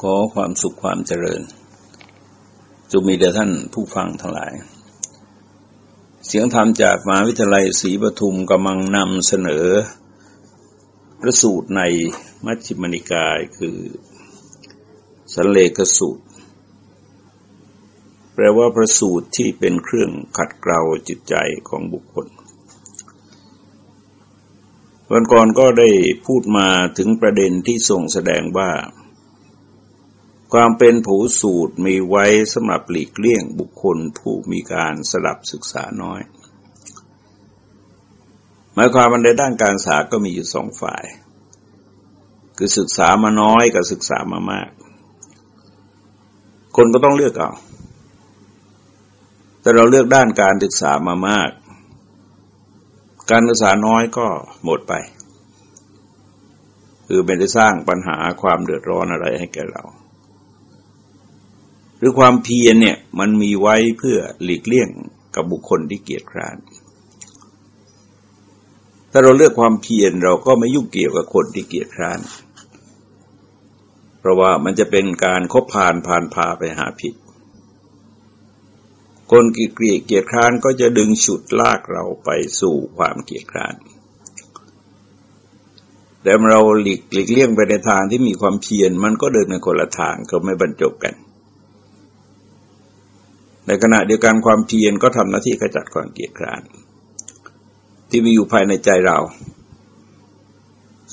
ขอความสุขความเจริญจงมีแด่ท่านผู้ฟังทั้งหลาย เสียงธรรมจากมหาวิทยาลัยศรีปทุมกำลังนำเสนอ พระสูตรในมัชฌิมนิกายคือสันเลกสูตร แปลว่าพระสูตรที่เป็นเครื่องขัดเกลาจิตใจของบุคคลวันก่อนก็ได้พูดมาถึงประเด็นที่ส่งแสดงว่า ความเป็นผูสูตรมีไว้สำหรับหลีกเลี่ยงบุคคลผู้มีการสลับศึกษาน้อย หมายความในด้านการศึกษาก็มีอยู่สองฝ่าย คือศึกษามาน้อยกับศึกษามามาก คนก็ต้องเลือกเอาแต่เราเลือกด้านการศึกษามามาก การศึกษาน้อยก็หมดไป คือไม่ได้สร้างปัญหาความเดือดร้อนอะไรให้แก่เรา หรือความเพียรเนี่ยมันมีไว้เพื่อหลีกเลี่ยงกับบุคคลที่เกียจคร้าน ถ้าเราเลือกความเพียรเราก็ไม่ยุ่งเกี่ยวกับคนที่เกียจคร้าน เพราะว่ามันจะเป็นการคบผ่านผ่านพาไปหาผิด คนเกลียดเกียจคร้านก็จะดึงฉุดลากเราไปสู่ความเกียจคร้าน แต่เราหลีกหลีกเลี่ยงไปในทางที่มีความเพียรมันก็เดินในคนละทางก็ไม่บรรจบกัน ในขณะเดียวกันความเพียรก็ทำหน้าที่ขจัดความเกียดคร้าน ที่มีอยู่ภายในใจเรา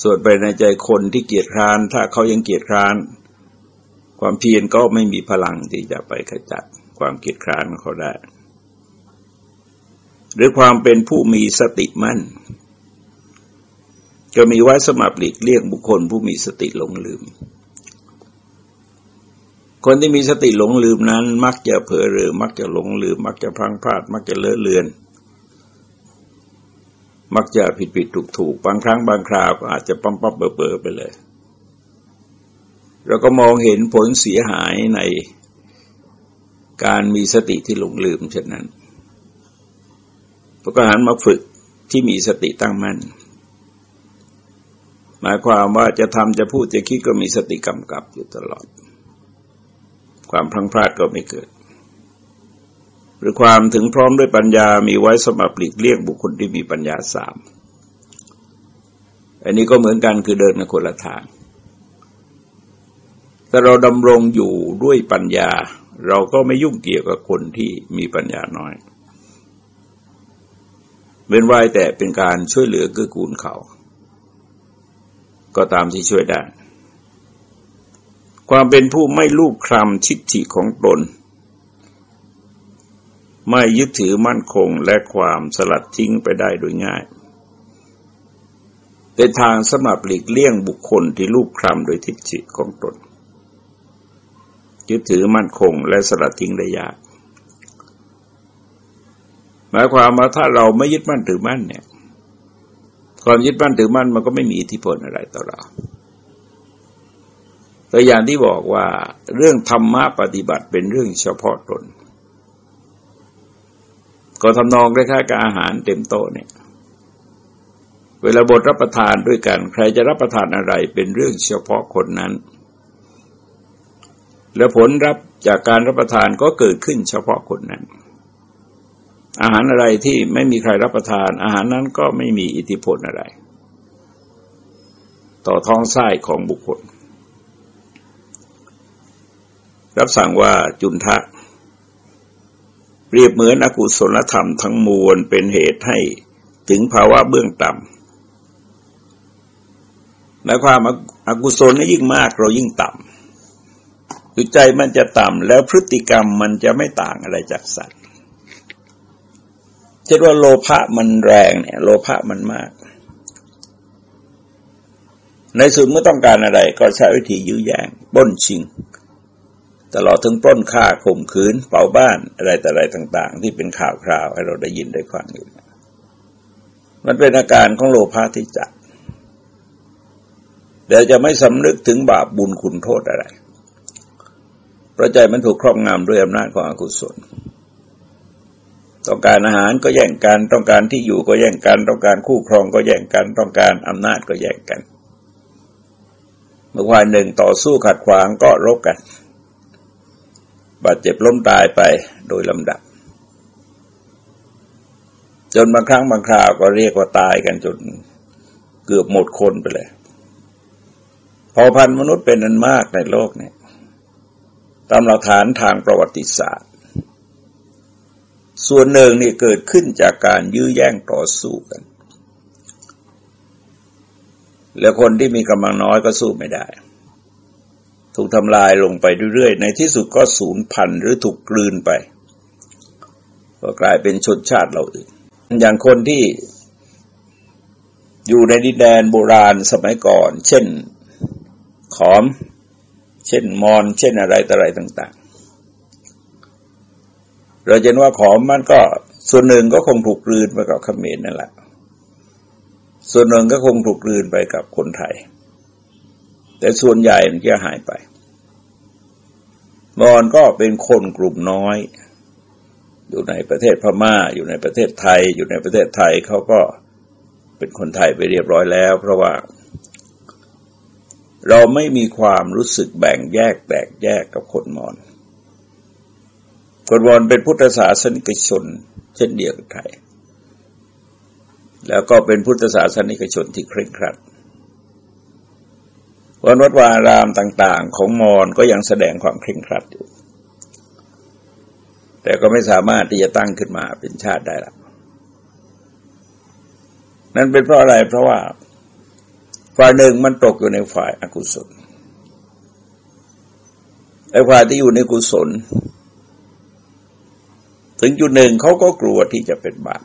ส่วนไปในใจคนที่เกียดคร้าน ถ้าเขายังเกียดคร้าน ความเพียรก็ไม่มีพลังที่จะไปขจัดความเกียดคร้านของเขาได้ หรือความเป็นผู้มีสติมั่นจะมีไว้สมับหลีกเลี่ยงบุคคลผู้มีสติหลงลืม คนที่มีสติหลงลืมนั้น มักจะเผลอเรือมักจะหลงลืม มักจะพังพลาด มักจะเลอะเลือน มักจะผิดผิดถูกถูกบางครั้งบางคราวอาจจะปั๊มปั๊บเบอเบอไปเลยเราก็มองเห็นผลเสียหายในการมีสติที่หลงลืมเช่นนั้นพระกหันมาฝึกที่มีสติตั้งมั่น หมายความว่าจะทำจะพูดจะคิดก็มีสติกำกับอยู่ตลอด ความพลังพลาดก็ไม่เกิด หรือความถึงพร้อมด้วยปัญญามีไว้สำหรับหลีกเลี่ยงบุคคลที่มีปัญญาสามอันนี้ก็เหมือนกันคือเดินในคนละทาง แต่เราดำรงอยู่ด้วยปัญญา เราก็ไม่ยุ่งเกี่ยวกับคนที่มีปัญญาน้อยเป็นไว้แต่เป็นการช่วยเหลือเกื้อกูลเขา ก็ตามที่ช่วยได้ ความเป็นผู้ไม่ลูกคลำชิดฐิของตน ไม่ยึดถือมั่นคงและความสลัดทิ้งไปได้โดยง่าย เป็นทางสำหรับหลีกเลี่ยงบุคคลที่ลูกคลำโดยทิฏฐิของตน ยึดถือมั่นคงและสลัดทิ้งได้ยากหมายความว่าถ้าเราไม่ยึดมั่นถือมั่นเนี่ย ความยึดมั่นถือมั่นมันก็ไม่มีอิทธิพลอะไรต่อเรา แต่อย่างที่บอกว่าเรื่องธรรมะปฏิบัติเป็นเรื่องเฉพาะตน ก็ทำนองคล้ายๆกับอาหารเต็มโต๊ะเนี่ย เวลาบทรับประทานด้วยกัน ใครจะรับประทานอะไรเป็นเรื่องเฉพาะคนนั้น แล้วผลรับจากการรับประทานก็เกิดขึ้นเฉพาะคนนั้น อาหารอะไรที่ไม่มีใครรับประทาน อาหารนั้นก็ไม่มีอิทธิพลอะไร ต่อท้องไส้ของบุคคล รับสั่งว่าจุนทะ เปรียบเหมือนอกุศลธรรมทั้งมวลเป็นเหตุให้ถึงภาวะเบื้องต่ำและความอากุศลนี่ยิ่งมากเรายิ่งต่ำคือใจมันจะต่ำแล้วพฤติกรรมมันจะไม่ต่างอะไรจากสัตว์เช่นว่าโลภะมันแรงเนี่ย โลภะมันมาก ในสุดเมื่อต้องการอะไรก็ใช้วิธียื้อแย่งบ้นชิง ตลอดถึงปล้นฆ่าข่มขืนเป่าบ้านอะไรแต่อะไรต่าง ๆ ที่เป็นข่าวคราวให้เราได้ยินได้ฟังอยู่ มันเป็นอาการของโลภะที่จัดเดี๋ยวจะไม่สำนึกถึงบาปบุญคุณโทษอะไรเพราะใจมันถูกครอบงำด้วยอำนาจของอกุศล ต้องการอาหารก็แย่งกัน ต้องการที่อยู่ก็แย่งกัน ต้องการคู่ครองก็แย่งกัน ต้องการอำนาจก็แย่งกัน เมื่อวานหนึ่งต่อสู้ขัดขวางก็รบกัน บาดเจ็บล้มตายไปโดยลำดับ จนบางครั้งบางคราวก็เรียกว่าตายกันจนเกือบหมดคนไปเลยพอพันมนุษย์เป็นอันมากในโลกเนี่ยตามหลักฐานทางประวัติศาสตร์ ส่วนหนึ่งนี่เกิดขึ้นจากการยื้อแย่งต่อสู้กัน แล้วคนที่มีกำลังน้อยก็สู้ไม่ได้ ถูกทำลายลงไปเรื่อยๆ ในที่สุดก็สูญพันธุ์หรือถูกกลืนไป ก็กลายเป็นชนชาติเราอื่น อย่างคนที่อยู่ในดินแดนโบราณสมัยก่อน เช่นขอม เช่นมอน เช่นอะไรต่ออะไรต่าง ๆ เราเห็นว่าขอมมันก็ส่วนหนึ่งก็คงถูกกลืนไปกับขเขมรนั่นแหละ ส่วนหนึ่งก็คงถูกกลืนไปกับคนไทย แต่ส่วนใหญ่มันจะหายไปมอนก็เป็นคนกลุ่มน้อย อยู่ในประเทศพม่า อยู่ในประเทศไทย อยู่ในประเทศไทยเขาก็เป็นคนไทยไปเรียบร้อยแล้ว เพราะว่า เราไม่มีความรู้สึกแบ่งแยกแตกแยกกับคนมอญคนมอญเป็นพุทธศาสนิกชน เช่นเดียวกับไทย แล้วก็เป็นพุทธศาสนิกชนที่เคร่งครัด วันวัดวารามต่างๆ ของมอญก็ยังแสดงความเคร่งครัดอยู่ แต่ก็ไม่สามารถที่จะตั้งขึ้นมาเป็นชาติได้ละนั่นเป็นเพราะอะไรเพราะว่า ฝ่ายหนึ่งมันตกอยู่ในฝ่ายอากุศลไอ้ฝ่ายที่อยู่ในกุศล ถึงจุดหนึ่งเขาก็กลัวที่จะเป็นบาป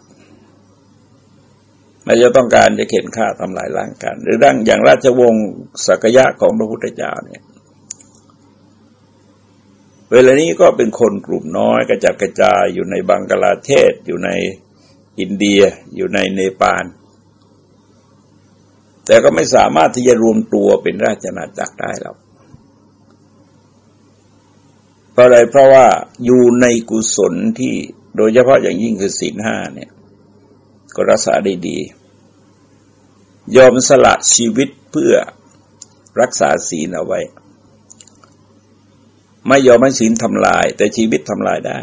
มันจะต้องการจะเข็นฆ่าทำลายล้างกัน หรือดังอย่างราชวงศ์สักยะของพระพุทธเจ้าเนี่ยเวลานี้ก็เป็นคนกลุ่มน้อยกระจัดกระจายอยู่ในบังกลาเทศ อยู่ในอินเดีย อยู่ในเนปาล แต่ก็ไม่สามารถที่จะรวมตัวเป็นราชนาจักรได้แล้วเพราะอะไรเพราะว่าอยู่ในกุศลที่โดยเฉพาะอย่างยิ่งคือศีลห้าเนี่ย ก็รักษาได้ดี ยอมสละชีวิตเพื่อรักษาศีลเอาไว้ ไม่ยอมให้ศีลทำลาย แต่ชีวิตทำลายได้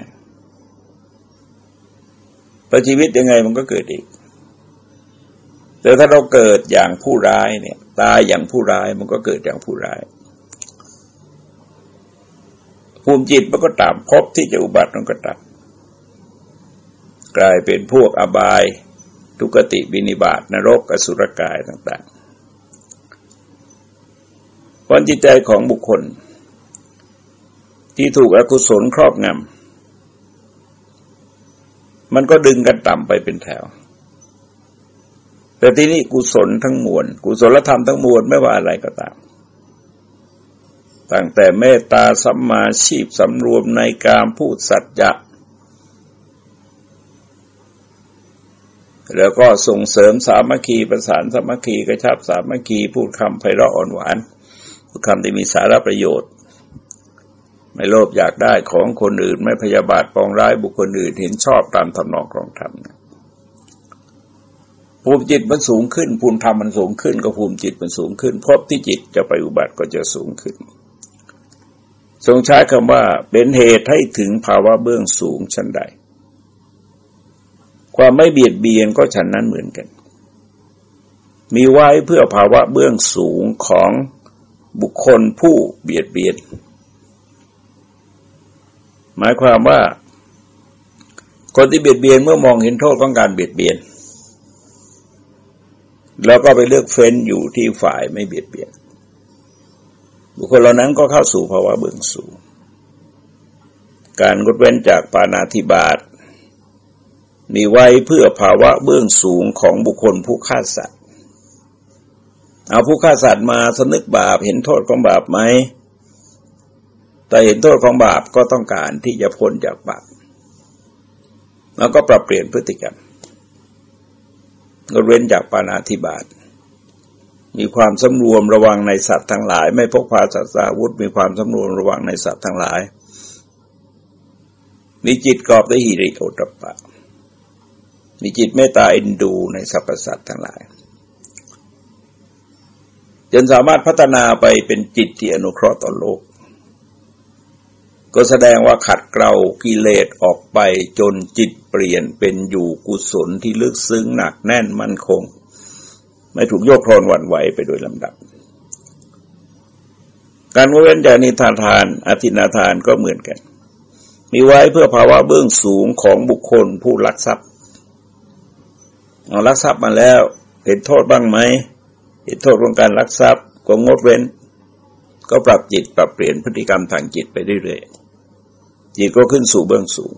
เพระชีวิตยังไงมันก็เกิดอีก แต่ถ้าเราเกิดอย่างผู้ร้ายเนี่ย ตายอย่างผู้ร้ายมันก็เกิดอย่างผู้ร้าย ภูมิจิตมันก็ตามพบที่จะอุบัติมันก็ตามกลายเป็นพวกอบาย ทุกติบินิบาตนรกอสุรกายต่างๆความจิตใจของบุคคล ที่ถูกอกุศลครอบงำมันก็ดึงกันต่ำไปเป็นแถว แต่ที่นี่กุศลทั้งมวล กุศลธรรมทั้งมวลไม่ว่าอะไรก็ตามตั้งแต่เมตตาสัมมาชีพสำรวมในการพูดสัจจะ แล้วก็ส่งเสริมสามัคคีประสานสามัคคีกระชับสามัคคีพูดคำไพเราะอ่อนหวานพูดคำที่มีสาระประโยชน์ ไม่โลภอยากได้ของคนอื่นไม่พยาบาทปองร้ายบุคคลอื่นเห็นชอบตามทำนองครองธรรมภูมิจิตมันสูงขึ้น ภูมิธรรมมันสูงขึ้น ก็ภูมิจิตมันสูงขึ้นพบที่จิตจะไปอุบัติก็จะสูงขึ้น ทรงใช้คำว่าเป็นเหตุให้ถึงภาวะเบื้องสูงชั้นใด ความไม่เบียดเบียนก็ฉันนั้นเหมือนกัน มีไว้เพื่อภาวะเบื้องสูงของบุคคลผู้เบียดเบียน หมายความว่า คนที่เบียดเบียนเมื่อมองเห็นโทษของการเบียดเบียน แล้วก็ไปเลือกเฟ้นอยู่ที่ฝ่ายไม่เบียดเบียน บุคคลเหล่านั้นก็เข้าสู่ภาวะเบื้องสูง การงดเว้นจากปานาธิบาต มีไว้เพื่อภาวะเบื้องสูงของบุคคลผู้ฆ่าสัตว์ เอาผู้ฆ่าสัตว์มาสนึกบาปเห็นโทษของบาปไหม แต่เห็นโทษของบาปก็ต้องการที่จะพ้นจากบาป แล้วก็ปรับเปลี่ยนพฤติกรรมงดเว้นจากปานาธิบาต มีความสำรวมระวังในสัตว์ทั้งหลาย ไม่พกพาสัตว์อาวุธ มีความสำรวมระวังในสัตว์ทั้งหลาย มีจิตกอบด้วยหิริโอตปะ มีจิตเมตตาอินดูในสรรพสัตว์ทั้งหลาย จนสามารถพัฒนาไปเป็นจิตที่อนุเคราะห์ต่อโลก ก็แสดงว่าขัดเกลากิเลสออกไปจนจิตเปลี่ยนเป็นอยู่กุศลที่ลึกซึ้งหนักแน่นมั่นคง ไม่ถูกโยกโคลนหวั่นไหวไปโดยลำดับ การเว้นจากนิทานทานอธินาทานก็เหมือนกัน มีไว้เพื่อภาวะเบื้องสูงของบุคคลผู้ลักทรัพย์ เอาลักทรัพย์มาแล้ว เห็นโทษบ้างไหมเห็นโทษของการลักทรัพย์ก็งดเว้น ก็ปรับจิตปรับเปลี่ยนพฤติกรรมทางจิตไปเรื่อยๆจิตก็ขึ้นสู่เบื้องสูง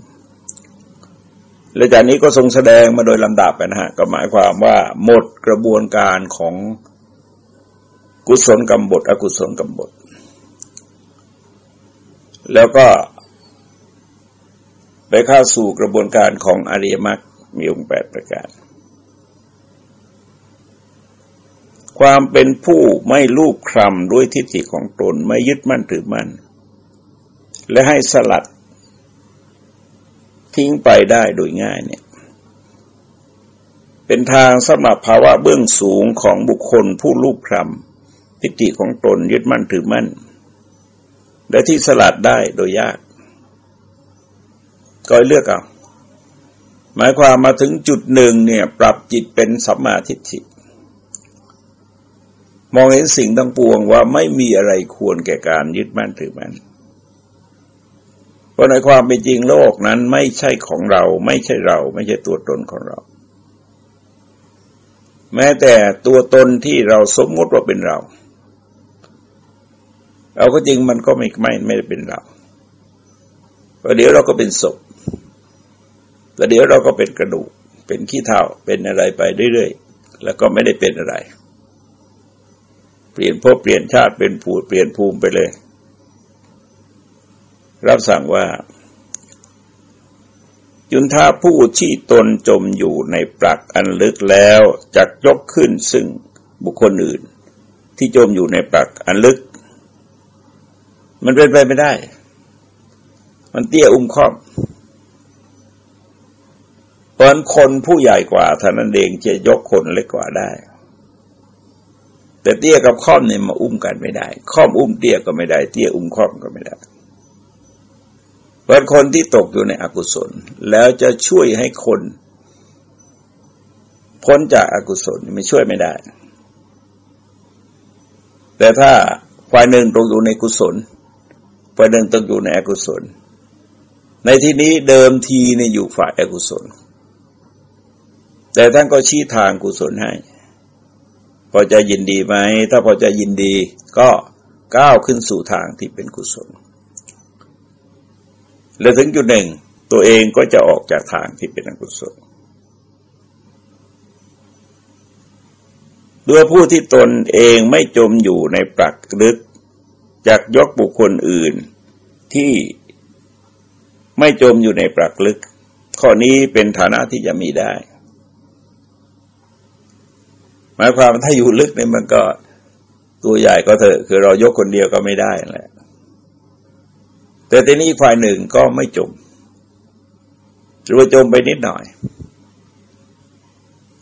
และจากนี้ก็ทรงแสดงมาโดยลำดับนะฮะก็หมายความว่าหมดกระบวนการของกุศลกรรมบทอกุศลกรรมบท แล้วก็ไปเข้าสู่กระบวนการของอริยมรรคมีองค์แปดประการ ความเป็นผู้ไม่ลูกคลำด้วยทิฏฐิของตนไม่ยึดมั่นถือมั่น และให้สลัด ทิ้งไปได้โดยง่ายเนี่ย เป็นทางสำหรับภาวะเบื้องสูงของบุคคลผู้ลูกคลำทิฏฐิของตนยึดมั่นถือมั่น และที่สลัดได้โดยยาก ก็เลือกเอาหมายความมาถึงจุดหนึ่งเนี่ย ปรับจิตเป็นสัมมาทิฏฐิ มองเห็นสิ่งทั้งปวงว่าไม่มีอะไรควรแก่การยึดมั่นถือมั่นเพราะในความเป็นจริงโลกนั้นไม่ใช่ของเรา ไม่ใช่เรา ไม่ใช่ตัวตนของเรา แม้แต่ตัวตนที่เราสมมติว่าเป็นเราเราก็จริงมันก็ไม่ไม่ไม่ได้เป็นเราประเดี๋ยวเราก็เป็นศพประเดี๋ยวเราก็เป็นกระดูก เป็นขี้เถ้าเป็นอะไรไปเรื่อยๆแล้วก็ไม่ได้เป็นอะไร เปลี่ยนพบเปลี่ยนชาติเป็นผูเปลี่ยนภูมิไปเลย รับสั่งว่าจุนท่าผู้ที่ตนจมอยู่ในปรักอันลึกแล้วจักยกขึ้นซึ่งบุคคลอื่น ที่จมอยู่ในปรักอันลึก มันเป็นไปไม่ได้ มันเตี้ยอุ้มครอบเพราะคนผู้ใหญ่กว่าท่านั้นเองจะยกคนเล็กกว่าได้ แต่เตี้ยกับค่อมเนี่ยมาอุ้มกันไม่ได้ ค่อมอุ้มเตี้ยก็ไม่ได้ เตี้ยอุ้มค่อมก็ไม่ได้เพราะคนที่ตกอยู่ในอกุศล แล้วจะช่วยให้คนพ้นจากอากุศลไม่ช่วยไม่ได้ แต่ถ้าฝ่ายหนึ่งตกอยู่ในกุศลฝ่ายหนึ่งตกอยู่ในอกุศล ในที่นี้เดิมทีเนี่ยอยู่ฝ่ายอกุศล แต่ท่านก็ชี้ทางกุศลให้ พอจะยินดีไหม ถ้าพอจะยินดีก็ก้าวขึ้นสู่ทางที่เป็นกุศล และถึงจุดหนึ่ง ตัวเองก็จะออกจากทางที่เป็นอกุศลด้วยผู้ที่ตนเองไม่จมอยู่ในปรักลึกจากยกบุคคลอื่นที่ไม่จมอยู่ในปรักลึก ข้อนี้เป็นฐานะที่จะมีได้ มายความถ้าอยู่ลึกเนี่ยมันก็ตัวใหญ่ก็เถอะ คือเรายกคนเดียวก็ไม่ได้แหละ แต่ทีนี้ฝ่ายหนึ่งก็ไม่จม หรือว่าจมไปนิดหน่อย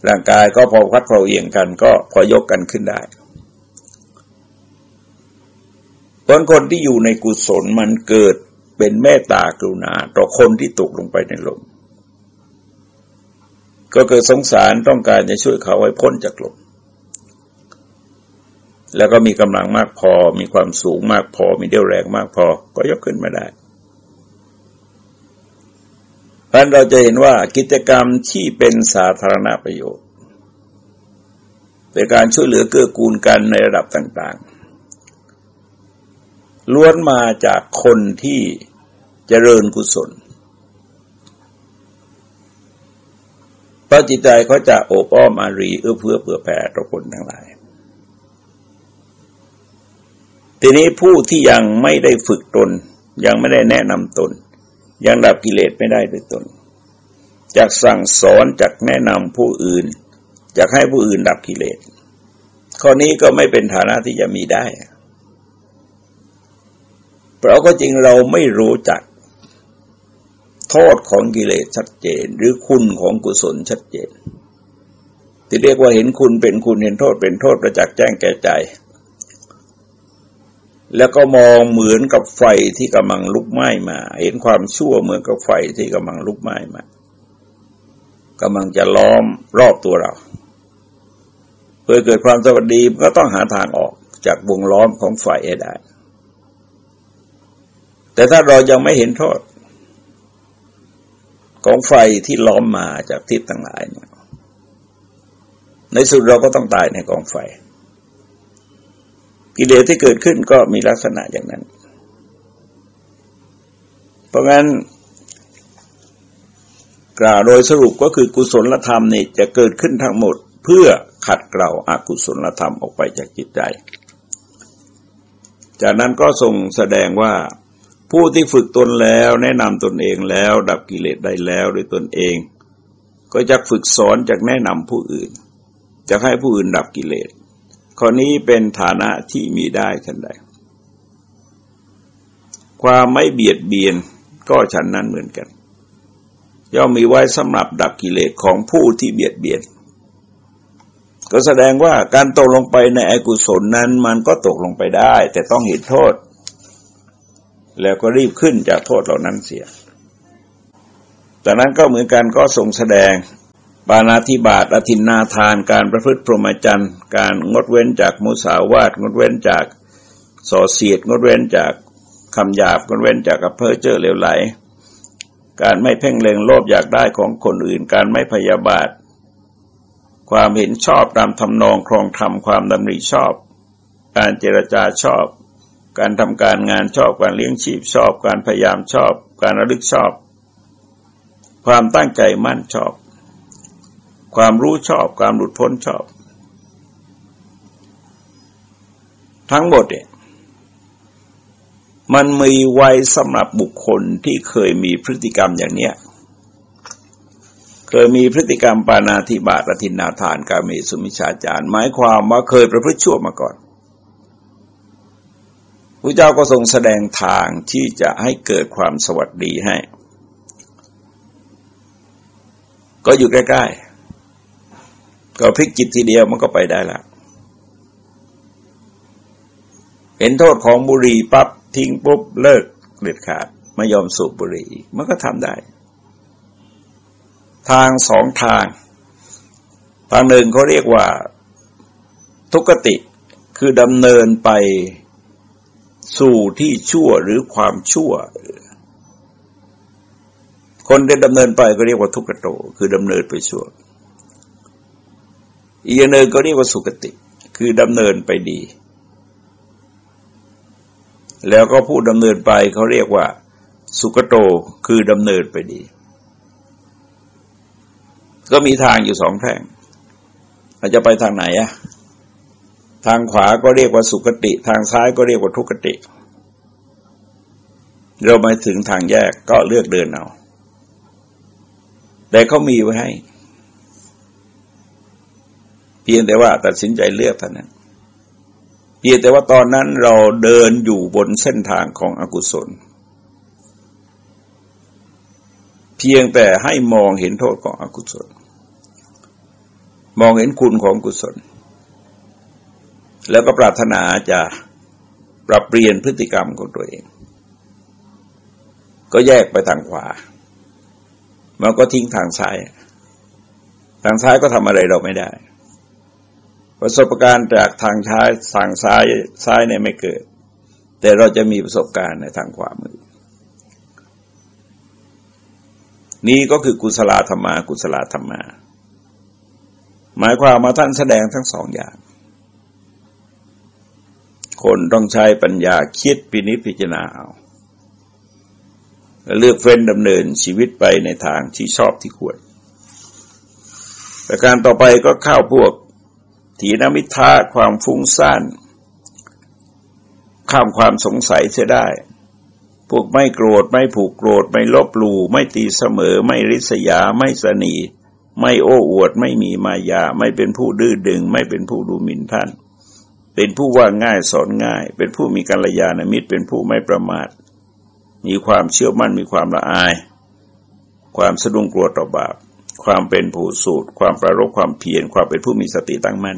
ร่างกายก็พอพัดพอเอียงกัน ก็พอยกกันขึ้นได้คนคนที่อยู่ในกุศลมันเกิดเป็นเมตตากรุณา ต่อคนที่ตกลงไปในลมก็เกิดสงสารต้องการจะช่วยเขาให้พ้นจากลม แล้วก็มีกำลังมากพอ มีความสูงมากพอ มีเดี่ยวแรงมากพอ ก็ยกขึ้นมาได้เพราะเราจะเห็นว่ากิจกรรมที่เป็นสาธารณประโยชน์เป็นการช่วยเหลือเกื้อกูลกันในระดับต่าง ๆ ล้วนมาจากคนที่เจริญกุศลเพราะจิตใจเขาจะโอบอ้อมอารีเอื้อเฟื้อเผื่อแผ่ต่อคนทั้งหลาย ทีนี้ผู้ที่ยังไม่ได้ฝึกตน ยังไม่ได้แนะนำตน ยังดับกิเลสไม่ได้ด้วยตนจากสั่งสอนจากแนะนำผู้อื่นจากให้ผู้อื่นดับกิเลสข้อนี้ก็ไม่เป็นฐานะที่จะมีได้เพราะก็จริงเราไม่รู้จัก โทษของกิเลสชัดเจน หรือคุณของกุศลชัดเจน ที่เรียกว่าเห็นคุณเป็นคุณเห็นโทษเป็นโทษประจักษ์แจ้งแก่ใจ แล้วก็มองเหมือนกับไฟที่กำลังลุกไหม้มา เห็นความชั่วเหมือนกับไฟที่กำลังลุกไหม้มากำลังจะล้อมรอบตัวเรา เพื่อเกิดความสวัสดีก็ต้องหาทางออกจากวงล้อมของไฟให้ได้ แต่ถ้าเรายังไม่เห็นโทษ ของไฟที่ล้อมมาจากทิศต่างหลายเนี่ยในสุดเราก็ต้องตายในกองไฟ กิเลสที่เกิดขึ้นก็มีลักษณะอย่างนั้น เพราะงั้นกล่าวโดยสรุปก็คือกุศลธรรมนี่จะเกิดขึ้นทั้งหมด เพื่อขัดเกลาอากุศลธรรมออกไปจากจิตใจ จากนั้นก็ทรงแสดงว่าผู้ที่ฝึกตนแล้วแนะนำตนเองแล้ว ดับกิเลสได้แล้วด้วยตนเอง ก็จะฝึกสอนจากแนะนำผู้อื่นจะให้ผู้อื่นดับกิเลส ข้อนี้เป็นฐานะที่มีได้ชันใด ความไม่เบียดเบียนก็ฉันนั้นเหมือนกัน ย่อมมีไว้สำหรับดับกิเลสของผู้ที่เบียดเบียน ก็แสดงว่าการตกลงไปในอกุศลนั้นมันก็ตกลงไปได้ แต่ต้องเห็นโทษ แล้วก็รีบขึ้นจากโทษเหล่านั้นเสียแต่นั้นก็เหมือนกันก็ทรงแสดง ปานาธิบาตอธินนาทาน การประพฤติพรหมจรรย์ การงดเว้นจากมุสาวาทงดเว้นจากส่อเสียดงดเว้นจากคำหยาบงดเว้นจากกับเพ้อเจ้อเลวไหล การไม่เพ่งเล็งโลภอยากได้ของคนอื่น การไม่พยาบาท ความเห็นชอบตามทำนองครองธรรมความดำริชอบ การเจรจาชอบ การทำการงานชอบการเลี้ยงชีพชอบ การพยายามชอบ การระลึกชอบ ความตั้งใจมั่นชอบ ความรู้ชอบ ความหลุดพ้นชอบ ทั้งหมดเนี่ยมันมีไว้สำหรับบุคคลที่เคยมีพฤติกรรมอย่างเนี้ย เคยมีพฤติกรรมปานาธิบาตทินนาทานกาเมสุมิชาจารหมายความว่าเคยประพฤติชั่วมาก่อนพระเจ้าก็ทรงแสดงทางที่จะให้เกิดความสวัสดีให้ ก็อยู่ใกล้ๆ ก็พลิกจิตทีเดียวมันก็ไปได้ละเห็นโทษของบุหรี่ปั๊บทิ้งปุ๊บเลิกเด็ดขาดไม่ยอมสูบบุหรี่ มันก็ทำได้ ทางสองทาง ทางหนึ่งเขาเรียกว่า ทุกติคือดำเนินไปสู่ที่ชั่วหรือความชั่ว คนที่ดำเนินไปก็เรียกว่าทุกขโตคือดำเนินไปชั่ว อีกอย่างหนึ่งก็เรียกว่าสุกติ คือดำเนินไปดี แล้วก็ผู้ดำเนินไปเขาเรียกว่า สุกโตคือดำเนินไปดี ก็มีทางอยู่สองแพร่งเราจะไปทางไหนอะทางขวาก็เรียกว่าสุคติ ทางซ้ายก็เรียกว่าทุกติ เรามาถึงทางแยกก็เลือกเดินเอาแต่เขามีไว้ให้ พียงแต่ว่าตัดสินใจเลือกเท่านั้น เพียงแต่ว่าตอนนั้นเราเดินอยู่บนเส้นทางของอกุศล เพียงแต่ให้มองเห็นโทษของอกุศล มองเห็นคุณของกุศล แล้วก็ปรารถนาจะปรับเปลี่ยนพฤติกรรมของตัวเอง ก็แยกไปทางขวา มันก็ทิ้งทางซ้าย ทางซ้ายก็ทำอะไรเราไม่ได้ ประสบการณ์จากทางช้ายทางซ้ายซ้ายเนี่ยไม่เกิด แต่เราจะมีประสบการณ์ในทางขวามือ นี่ก็คือกุศลธรรมา กุศลธรรมา หมายความมาท่านแสดงทั้งสองอย่าง คนต้องใช้ปัญญาคิดพินิจพิจารณาเอาเลือกเฟ้นดำเนินชีวิตไปในทางที่ชอบที่ควร แต่การต่อไปก็เข้าพวก ถีนมิทาความฟุ้งซ่านข้ามความสงสัยเสียได้ พวกไม่โกรธไม่ผูกโกรธไม่ลบหลู่ไม่ตีเสมอ ไม่ริษยาไม่สนี ไม่โอ้อวด ไม่มีมายา ไม่เป็นผู้ดื้อดึง ไม่เป็นผู้ดูหมิ่นท่าน เป็นผู้ว่าง่ายสอนง่าย เป็นผู้มีกัลยาณมิตร เป็นผู้ไม่ประมาท มีความเชื่อมั่นมีความละอาย ความสะดุ้งกลัวต่อบาป ความเป็นผู้สูตร ความประรบความเพียรความเป็นผู้มีสติตั้งมั่น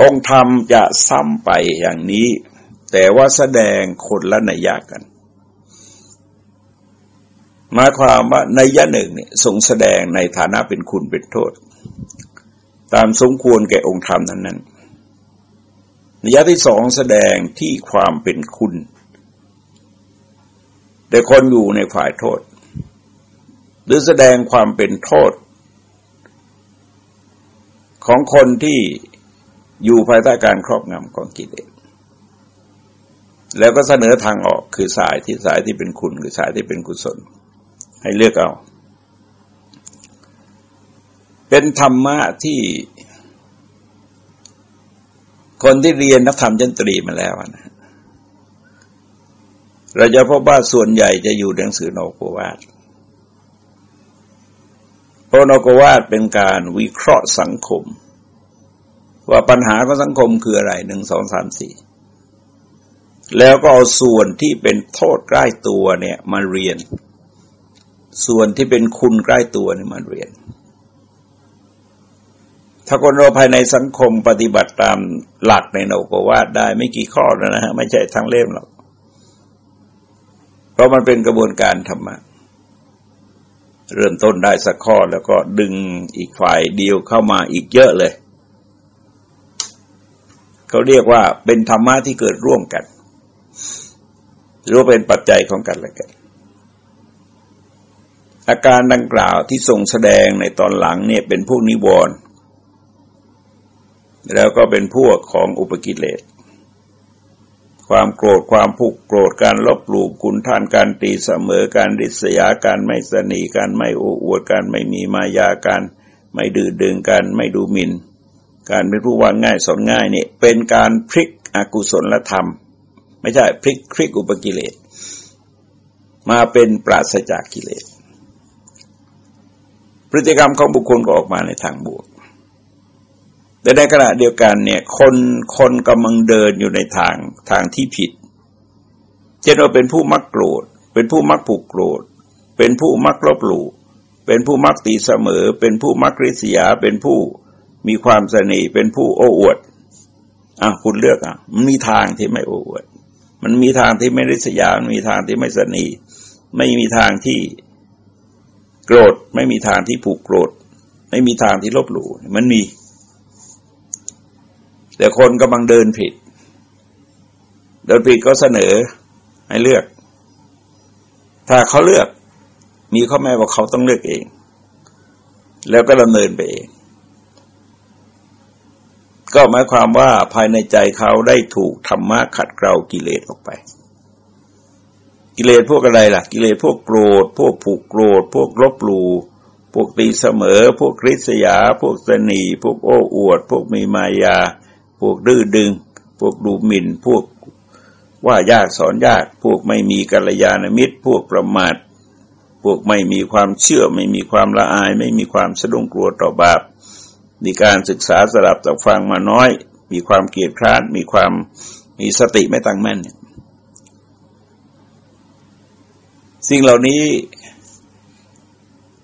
องค์ธรรมจะซ้ำไปอย่างนี้ แต่ว่าแสดงคนละนัยยะกันหมายความว่าในยะหนึ่งเนี่ยทรงแสดงในฐานะเป็นคุณเป็นโทษ ตามสมควรแก่องค์ธรรมนั้นนั้นนัยยะที่สองแสดงที่ความเป็นคุณ แต่คนอยู่ในฝ่ายโทษ หรือแสดงความเป็นโทษ ของคนที่อยู่ภายใต้การครอบงำของกิเลสแล้วก็เสนอทางออกคือสายที่สายที่เป็นคุณคือสายที่เป็นกุศล ให้เลือกเอา เป็นธรรมะที่ คนที่เรียนนักธรรมจันตรีมาแล้วนะเราจะพบว่าส่วนใหญ่จะอยู่ในหนังสือโนโกวาดเพราะนกวาดเป็นการวิเคราะห์สังคม ว่าปัญหาของสังคมคืออะไรหนึ่งสองสามสี่แล้วก็เอาส่วนที่เป็นโทษใกล้ตัวเนี่ยมาเรียน ส่วนที่เป็นคุณใกล้ตัวเนี่ยมาเรียน ถ้าคนเราภายในสังคมปฏิบัติตามหลักในโนกวาดได้ไม่กี่ข้อนะฮะไม่ใช่ทั้งเล่มหรอก เพราะมันเป็นกระบวนการธรรมะ เริ่มต้นได้สักข้อแล้วก็ดึงอีกฝ่ายเดียวเข้ามาอีกเยอะเลย เขาเรียกว่าเป็นธรรมะที่เกิดร่วมกัน หรือเป็นปัจจัยของกันและกัน อาการดังกล่าวที่ทรงแสดงในตอนหลังเนี่ยเป็นพวกนิวรณ์แล้วก็เป็นพวกของอุปกิเลส ความโกรธความผูกโกรธการลบหลู่คุณทานการตีเสมอการริษยาการไม่สนีการไม่โอ้อวดการไม่มีมายาการไม่ดื้อดึงการไม่ดูหมิน่น การเป็นผู้วางง่ายสอนง่ายนี่เป็นการพลิกอกุศลธรรม ไม่ใช่พลิกพลิกอุปกิเลส มาเป็นปราศจากกิเลส พฤติกรรมของบุคคลก็ออกมาในทางบวก แต่ในขณะเดียวกันเนี่ยคนคนกำลังเดินอยู่ในทางทางที่ผิดเช่นว่าเป็นผู้มักโกรธ เป็นผู้มักผูกโกรธ เป็นผู้มักลบหลู่เป็นผู้มักตีเสมอ เป็นผู้มักริษยา เป็นผู้มีความเสนิเป็นผู้โอ้อวดอะคุณเลือกอะมันมีทางที่ไม่โอ้อวด มันมีทางที่ไม่ริษยามันมีทางที่ไม่เสนิไม่มีทางที่โกรธ ไม่มีทางที่ผูกโกรธ ไม่มีทางที่ลบหลู่มันมี แต่คนกำลังเดินผิด เดินผิดก็เสนอให้เลือก ถ้าเขาเลือก มีข้อแม้ว่าเขาต้องเลือกเอง แล้วก็ดำเนินไปเอง ก็หมายความว่าภายในใจเขาได้ถูกธรรมะขัดเกลากิเลสออกไป กิเลสพวกอะไรล่ะ กิเลสพวกโกรธ พวกผูกโกรธ พวกลบหลู่พวกตีเสมอ พวกคริษยา พวกสนี พวกโอ้อวด พวกมีมายา พวกดื้อดึง พวกดูหมิ่น พวกว่ายากสอนยาก พวกไม่มีกัลยาณมิตร พวกประมาท พวกไม่มีความเชื่อ ไม่มีความละอาย ไม่มีความสะดุ้งกลัวต่อบาป มีการศึกษาสลับตับฟังมาน้อย มีความเกียดคร้าน มีความมีสติไม่ตั้งแม่นเนี่ยสิ่งเหล่านี้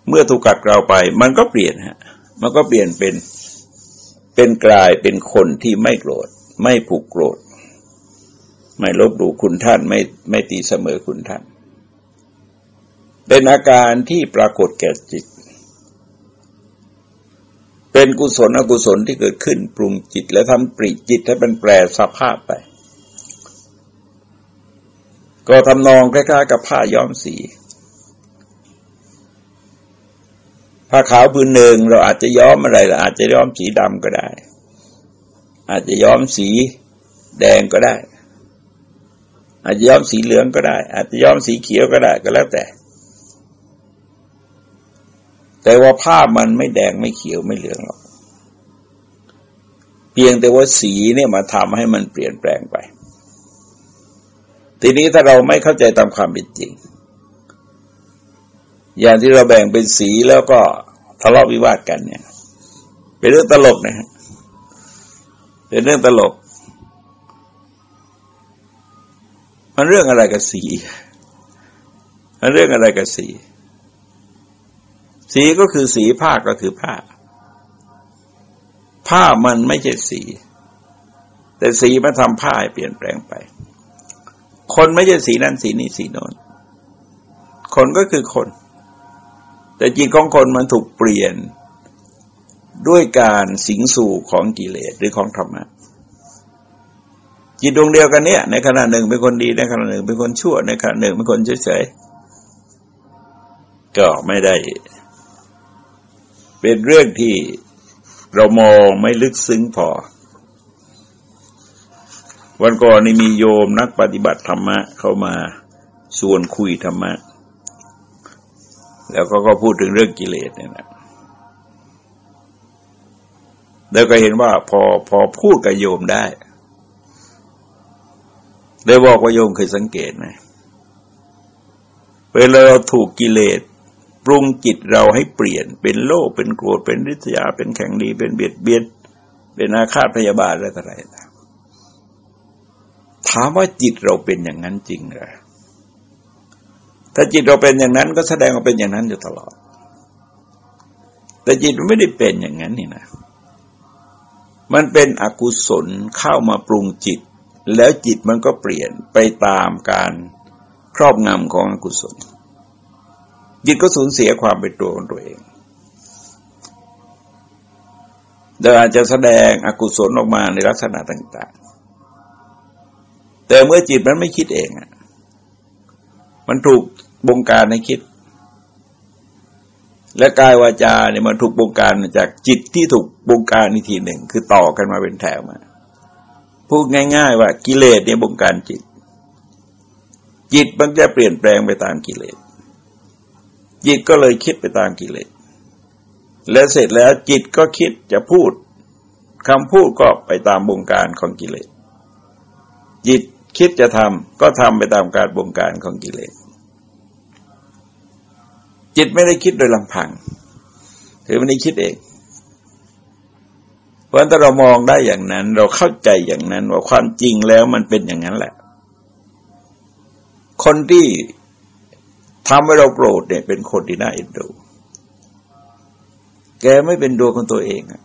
เมื่อถูกกัดเราไป มันก็เปลี่ยนฮะ มันก็เปลี่ยนเป็น เป็นกลายเป็นคนที่ไม่โกรธ ไม่ผูกโกรธ ไม่ลบหลู่คุณท่านไม่ไม่ตีเสมอคุณท่าน เป็นอาการที่ปรากฏแก่จิต เป็นกุศลอกุศลที่เกิดขึ้นปรุงจิตและทำปริจิตให้เป็นแปรสภาพไป ก็ทำนองคล้ายๆกับผ้าย้อมสี ผ้าขาวพื้นหนึ่งเราอาจจะย้อมอะไรเราอาจจะย้อมสีดำก็ได้ อาจจะย้อมสีแดงก็ได้ อาจจะย้อมสีเหลืองก็ได้ อาจจะย้อมสีเขียวก็ได้ก็แล้วแต่ แต่ว่าผ้ามันไม่แดงไม่เขียวไม่เหลืองหรอกเพียงแต่ว่าสีเนี่ยมาทำให้มันเปลี่ยนแปลงไป ทีนี้ถ้าเราไม่เข้าใจตามความเป็นจริง อย่างที่เราแบ่งเป็นสีแล้วก็ทะเลาะวิวาทกันเนี่ย เป็นเรื่องตลกนะฮะเป็นเรื่องตลก มันเรื่องอะไรกับสี มันเรื่องอะไรกับสี สีก็คือสีผ้าก็คือผ้า ผ้ามันไม่ใช่สี แต่สีมาทำผ้าให้เปลี่ยนแปลงไป คนไม่ใช่สีนั้นสีนี้สีโน้นคนก็คือคน แต่จิตของคนมันถูกเปลี่ยนด้วยการสิงสู่ของกิเลสหรือของธรรมะจิตดวงเดียวกันเนี้ยในขณะหนึ่งเป็นคนดีในขณะหนึ่งเป็นคนชั่วในขณะหนึ่งเป็นคนเฉยๆก็ไม่ได้ เป็นเรื่องที่เรามองไม่ลึกซึ้งพอ วันก่อนนี่มีโยมนักปฏิบัติธรรมะเข้ามาชวนคุยธรรมะ แล้วก็ก็พูดถึงเรื่องกิเลสเนี่ยนะแล้วก็เห็นว่าพอพอพูดกับโยมได้เลยบอกว่าโยมเคยสังเกตไหมเวลาเราถูกกิเลสปรุงจิตเราให้เปลี่ยนเป็นโลภเป็นโกรธเป็นริษยา เป็นแข็งดี เป็นเบียดเบียนเป็นอาฆาตพยาบาทอะไรต่ออะไรถามว่าจิตเราเป็นอย่างนั้นจริงหรือ ถ้าจิตเราเป็นอย่างนั้นก็แสดงว่าเป็นอย่างนั้นอยู่ตลอด แต่จิตมันไม่ได้เป็นอย่างนั้นนี่นะ มันเป็นอกุศลเข้ามาปรุงจิต แล้วจิตมันก็เปลี่ยนไปตามการครอบงำของอกุศล จิตก็สูญเสียความเป็นตัวของตัวเองโดยอาจจะแสดงอกุศลออกมาในลักษณะต่าง ๆ แต่เมื่อจิตมันไม่คิดเองอะ มันถูกบงการให้คิด และกายวาจาเนี่ยมันถูกบงการจากจิตที่ถูกบงการอีกทีหนึ่ง คือต่อกันมาเป็นแถวมาพูดง่าย ๆ ว่ากิเลสเนี่ยบงการจิต จิตมันจะเปลี่ยนแปลงไปตามกิเลส จิตก็เลยคิดไปตามกิเลส และเสร็จแล้วจิตก็คิดจะพูดคำพูดก็ไปตามบงการของกิเลส จิตคิดจะทำก็ทำไปตามการบงการของกิเลส จิตไม่ได้คิดโดยลำพังคือไม่ได้คิดเอง เพราะถ้าเรามองได้อย่างนั้น เราเข้าใจอย่างนั้น ว่าความจริงแล้วมันเป็นอย่างนั้นแหละ คนที่ทำให้เราโกรธเนี่ย เป็นคนที่น่าเอ็นดู แกไม่เป็นตัวของตัวเองอะ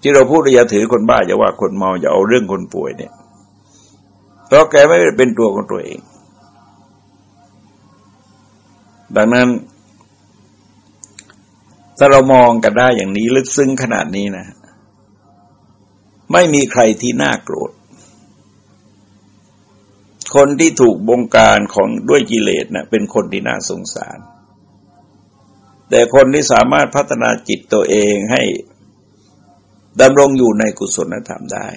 ที่เราพูดอย่าถือคนบ้าอย่าว่าคนเมาอย่าเอาเรื่องคนป่วยเนี่ยเพราะแกไม่เป็นตัวของตัวเอง ดังนั้น ถ้าเรามองกันได้อย่างนี้ลึกซึ้งขนาดนี้นะ ไม่มีใครที่น่าโกรธ คนที่ถูกบงการของด้วยกิเลสนะเป็นคนที่น่าสงสาร แต่คนที่สามารถพัฒนาจิตตัวเองให้ดำรงอยู่ในกุศลธรรมได้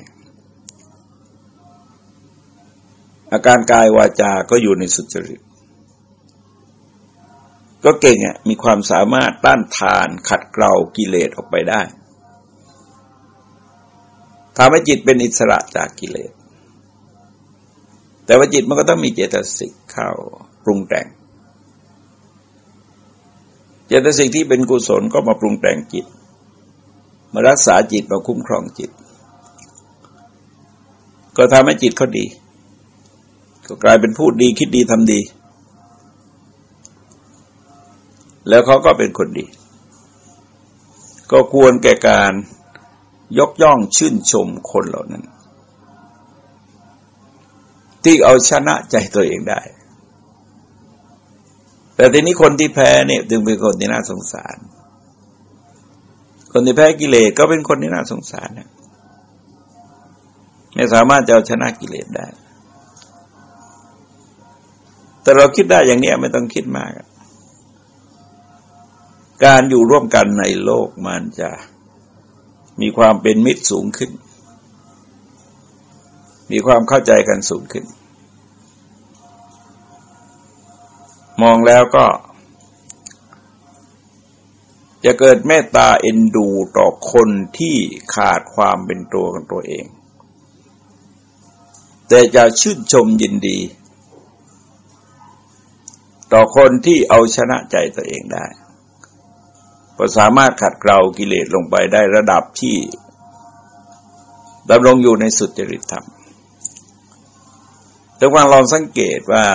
อาการกายวาจาก็อยู่ในสุจริต ก็เก่งอะมีความสามารถต้านทานขัดเกลากิเลสออกไปได้ทำให้จิตเป็นอิสระจากกิเลส แต่ว่าจิตมันก็ต้องมีเจตสิกเข้าปรุงแต่ง เจตสิกที่เป็นกุศลก็มาปรุงแต่งจิต มารักษาจิตมาคุ้มครองจิต ก็ทำให้จิตเขาดี ก็กลายเป็นพูดดีคิดดีทำดี แล้วเขาก็เป็นคนดี ก็ควรแก่การยกย่องชื่นชมคนเหล่านั้น ที่เอาชนะใจตัวเองได้ แต่ทีนี้คนที่แพ้เนี่ยจึงเป็นคนที่น่าสงสาร คนที่แพ้กิเลสก็เป็นคนที่น่าสงสารเนี่ยไม่สามารถจะเอาชนะกิเลสได้ แต่เราคิดได้อย่างนี้ไม่ต้องคิดมาก การอยู่ร่วมกันในโลกมันจะมีความเป็นมิตรสูงขึ้น มีความเข้าใจกันสูงขึ้น มองแล้วก็ จะเกิดเมตตาเอ็นดูต่อคนที่ขาดความเป็นตัวของตัวเอง แต่จะชื่นชมยินดี ต่อคนที่เอาชนะใจตัวเองได้ ก็สามารถขัดเกลากิเลสลงไปได้ระดับที่ดำรงอยู่ในสุดจริตธรรม แต่ว่าลองสังเกตว่า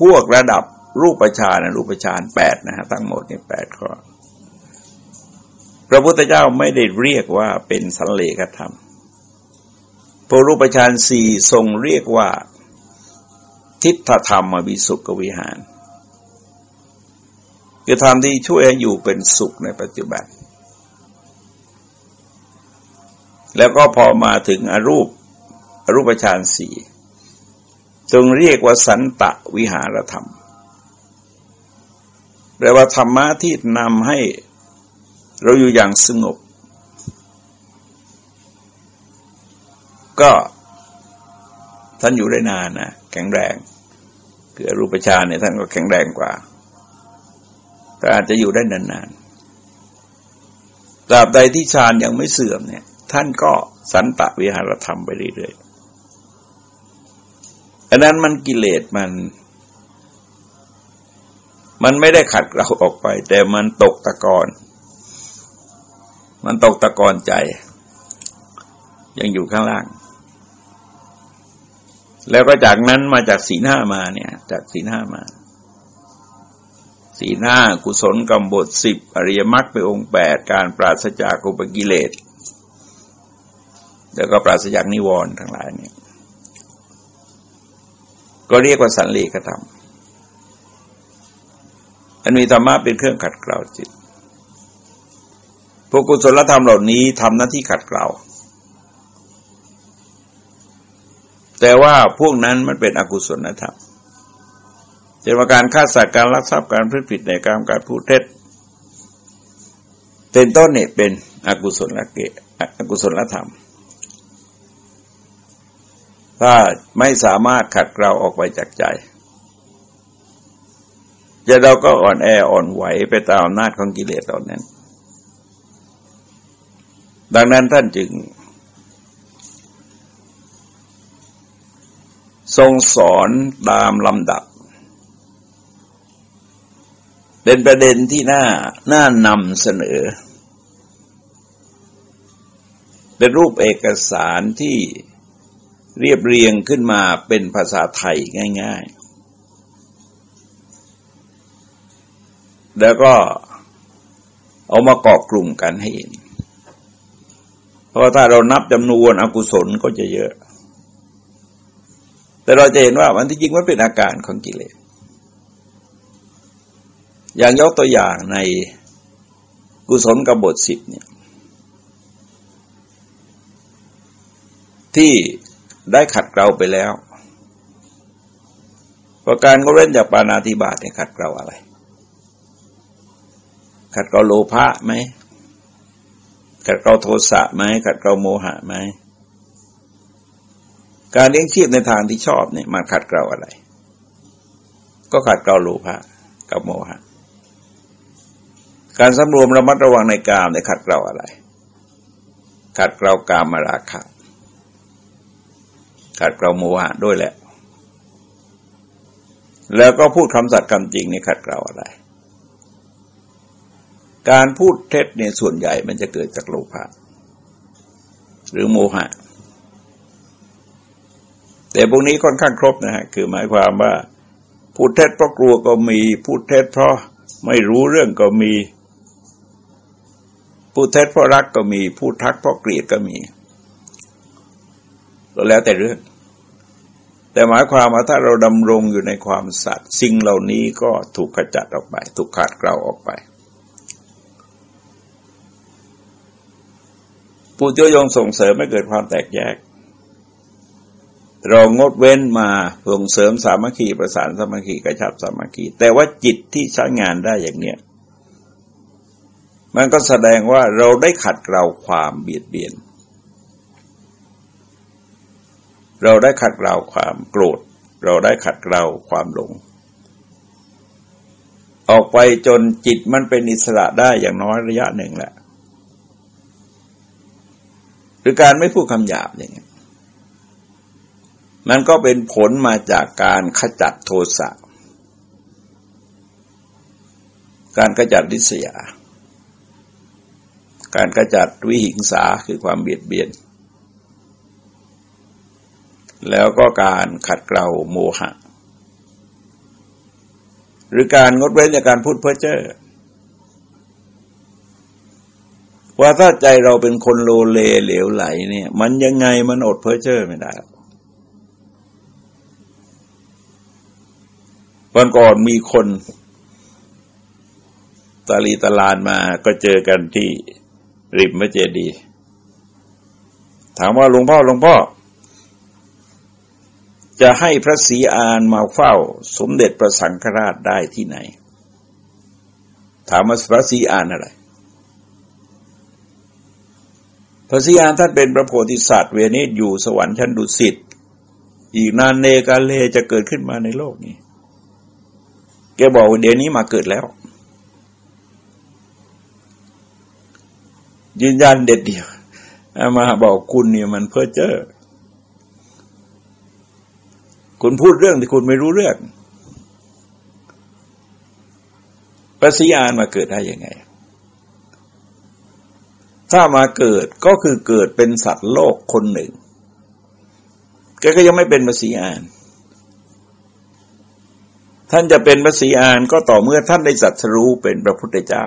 พวกระดับรูปฌานรูปฌานแปดนะฮะทั้งหมดนี่แปดข้อพระพุทธเจ้าไม่ได้เรียกว่าเป็นสันเลขธรรมพระรูปฌานสี่ทรงเรียกว่า ทิฏฐธรรมวิสุขวิหาร คือธรรมที่ช่วยอยู่เป็นสุขในปัจจุบัน แล้วก็พอมาถึงอรูปอรูปฌานสี่ทรงเรียกว่าสันตะวิหารธรรมแปลว่าธรรมะที่นำให้เราอยู่อย่างสงบ ก็ท่านอยู่ได้นานนะแข็งแรง คือรูปฌานเนี่ยท่านก็แข็งแรงกว่า ก็อาจจะอยู่ได้นานๆตราบใดที่ฌานยังไม่เสื่อมเนี่ย ท่านก็สันตะวิหารธรรมไปเรื่อยๆอันนั้นมันกิเลสมัน มันไม่ได้ขัดเราออกไป แต่มันตกตะกอน มันตกตะกอนใจ ยังอยู่ข้างล่างแล้วก็จากนั้นมาจากสีหน้ามาเนี่ย จากสีหน้ามา สีหน้ากุศลกรรมบทสิบอริยมรรคไปองค์แปดการปราศจากอุปกิเลสแล้วก็ปราศจากนิวรณ์ทั้งหลายเนี่ยก็เรียกว่าสันเลขธรรมอันมีธรรมะเป็นเครื่องขัดเกลาจิตพวกกุศลธรรมเหล่านี้ทำหน้าที่ขัดเกลาแต่ว่าพวกนั้นมันเป็นอกุศลธรรม เช่นว่าการฆ่าสัตว์การลักทรัพย์การพฤติผิดในการการพูดเท็จเป็นต้นเนี่ยเป็นอกุศลเกอกุศลธรรม ถ้าไม่สามารถขัดเกลาออกไปจากใจจะเราก็อ่อนแออ่อนไหวไปตามอำนาจของกิเลสเหล่านั้น ดังนั้นท่านจึง ทรงสอนตามลำดับ เป็นประเด็นที่น่าน่านำเสนอ เป็นรูปเอกสารที่เรียบเรียงขึ้นมาเป็นภาษาไทยง่าย ๆ แล้วก็เอามาเกาะกลุ่มกันให้เห็น เพราะถ้าเรานับจำนวนอกุศลก็จะเยอะ แต่เราจะเห็นว่ามันที่จริงมันเป็นอาการของกิเลส อย่างยกตัวอย่างในกุศลกบฏสิบเนี่ยที่ได้ขัดเกลาไปแล้วประการก็เล่นจากปานาธิบาตเนี่ยขัดเกลาอะไร ขัดเกลาโลภะไหมขัดเกลาโทสะไหมขัดเกลาโมหะไหมการเลี้ยงชีพในทางที่ชอบเนี่ยมันขัดเกลาอะไร ก็ขัดเกลาโลภะกับโมหะ การสำรวมระมัดระวังในกามเนี่ยขัดเกลาอะไร ขัดเกลากามมาราคะขัดเกลาโมหะด้วยแหละ แล้วก็พูดคำสัตย์คำจริงในขัดเกลาอะไร การพูดเท็จเนี่ยส่วนใหญ่มันจะเกิดจากโลภะหรือโมหะ แต่พวกนี้ค่อนข้างครบนะฮะ คือหมายความว่า พูดเท็จเพราะกลัวก็มี พูดเท็จเพราะไม่รู้เรื่องก็มี พูดเท็จเพราะรักก็มี พูดทักเพราะเกลียดก็มีก็แล้วแต่เรื่อง แต่หมายความว่าถ้าเราดำรงอยู่ในความสัตย์สิ่งเหล่านี้ก็ถูกขจัดออกไป ถูกขาดเกลาออกไปผู้เจ้ายงส่งเสริมไม่เกิดความแตกแยก เรางดเว้นมาส่งเสริมสามัคคีประสานสามัคคีกระชับสามัคคีแต่ว่าจิตที่ใช้งานได้อย่างเนี้ย มันก็แสดงว่าเราได้ขัดเกลาความเบียดเบียน เราได้ขัดเกลาความโกรธ เราได้ขัดเกลาความหลง ออกไปจนจิตมันเป็นอิสระได้อย่างน้อยระยะหนึ่งแหละ หรือการไม่พูดคำหยาบอย่างนี้มันก็เป็นผลมาจากการขจัดโทสะ การขจัดดิษยา การขจัดวิหิงสาคือความเบียดเบียน แล้วก็การขัดเกลาโมหะ หรือการงดเว้นจากการพูดเพ้อเจ้อว่าถ้าใจเราเป็นคนโลเลเหลวไหลเนี่ย มันยังไงมันอดเพ้อเจ้อไม่ได้วันก่อนมีคนตาลีตลานมาก็เจอกันที่ ริมพระเจดีย์ถามว่าหลวงพ่อหลวงพ่อ จะให้พระศรีอานมาเฝ้า สมเด็จพระสังฆราชได้ที่ไหน ถามว่าพระศรีอานอะไร พระศรีอานท่านเป็นพระโพธิสัตว์เวนิสอยู่สวรรค์ชั้นดุสิตอีกนานเนกาเลจะเกิดขึ้นมาในโลกนี้แกบอกเดี๋ยวนี้มาเกิดแล้ว ยืนยันเด็ดเดียวมาบอกคุณเนี่ยมันเพ้อเจ้อคุณพูดเรื่องที่คุณไม่รู้เรื่องปสิยานมาเกิดได้ยังไง ถ้ามาเกิดก็คือเกิดเป็นสัตว์โลกคนหนึ่งแกก็ยังไม่เป็นปสิยาน ท่านจะเป็นปสิยานก็ต่อเมื่อท่านได้สัตรู้เป็นพระพุทธเจ้า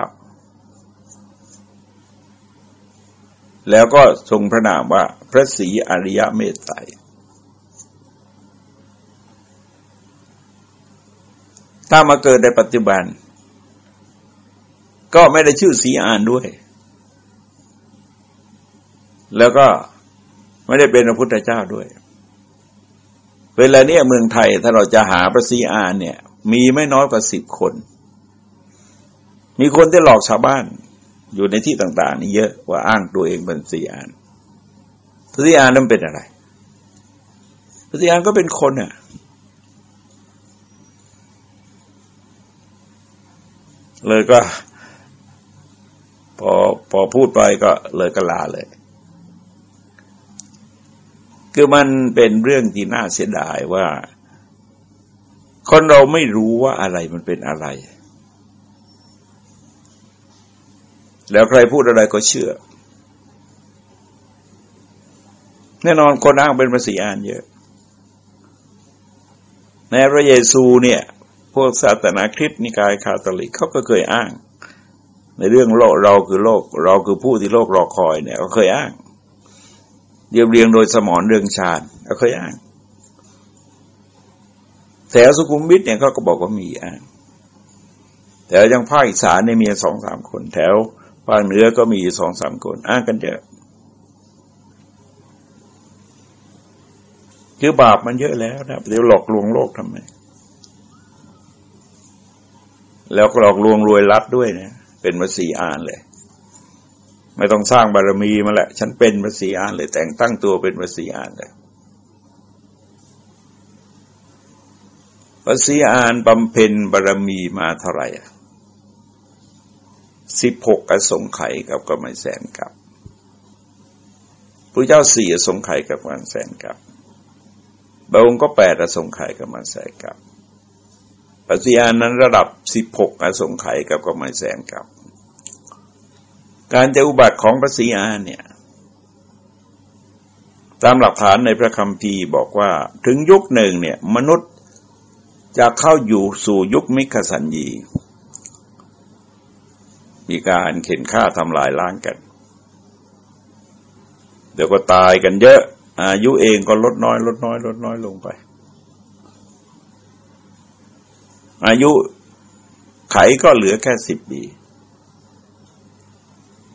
แล้วก็ทรงพระนามว่าพระศรีอริยเมตไตรถ้ามาเกิดในปัจจุบัน ก็ไม่ได้ชื่อสีอานด้วย แล้วก็ไม่ได้เป็นพระพุทธเจ้าด้วย เวลาเนี้ยเมืองไทยถ้าเราจะหาพระศรีอานเนี่ย มีไม่น้อยกว่าสิบคน มีคนที่หลอกชาวบ้าน อยู่ในที่ต่าง ๆ นี่เยอะว่าอ้างตัวเองเป็นสีอานสีอานนั้นเป็นอะไรสีอานก็เป็นคนอะเลยก็ พอพอพูดไปก็เลยก็ลาเลย คือมันเป็นเรื่องที่น่าเสียดายว่า คนเราไม่รู้ว่าอะไรมันเป็นอะไร แล้วใครพูดอะไรก็เชื่อ แน่นอนคนอ้างเป็นภาษีอ่านเยอะในพระเยซูเนี่ย พวกศาสนาคริสต์นิกายคาทอลิกเขาก็เคยอ้าง ในเรื่องโลกเราคือโลก เราคือผู้ที่โลกรอคอยเนี่ยก็เคยอ้างเรียบเรียงโดยสมอนเรื่องชาติก็เคยอ้างแถวสุขุมวิทเนี่ยเขาก็บอกว่ามีอ้างแถวยังภาคอีสานเนี่ยมีสองสามคน แถว ภาคเหนือก็มีสองสามคนอ้างกันเยอะคือบาปมันเยอะแล้วนะเดี๋ยวหลอกลวงโลกทำไม แล้วก็หลอกลวงรวยรัดด้วยเนะ เป็นมาสีอานเลย ไม่ต้องสร้างบารมีมาแหละ ฉันเป็นมาสีอานเลย แต่งตั้งตัวเป็นมาสีอานเลยภาษีอานบำเพ็ญบารมีมาเท่าไหร่ สิบหกอสงไขยกับกำมันแสนกับพระเจ้าสี่อสงไขยกับกำมันแสนกับบางองค์ก็แปดอสงไขยกับมันแสนกับปัจจัยนั้นระดับสิบหกอสงไขยกับกำมันแสนกับ การจะอุบัติของพระศีอานเนี่ยตามหลักฐานในพระคัมภีร์บอกว่าถึงยุคหนึ่งเนี่ยมนุษย์จะเข้าอยู่สู่ยุคมิคสัญญี มีการเข็นฆ่าทำลายล้างกัน เดี๋ยวก็ตายกันเยอะ อายุเองก็ลดน้อย ลดน้อย ลดน้อยลงไป อายุไขก็เหลือแค่สิบปี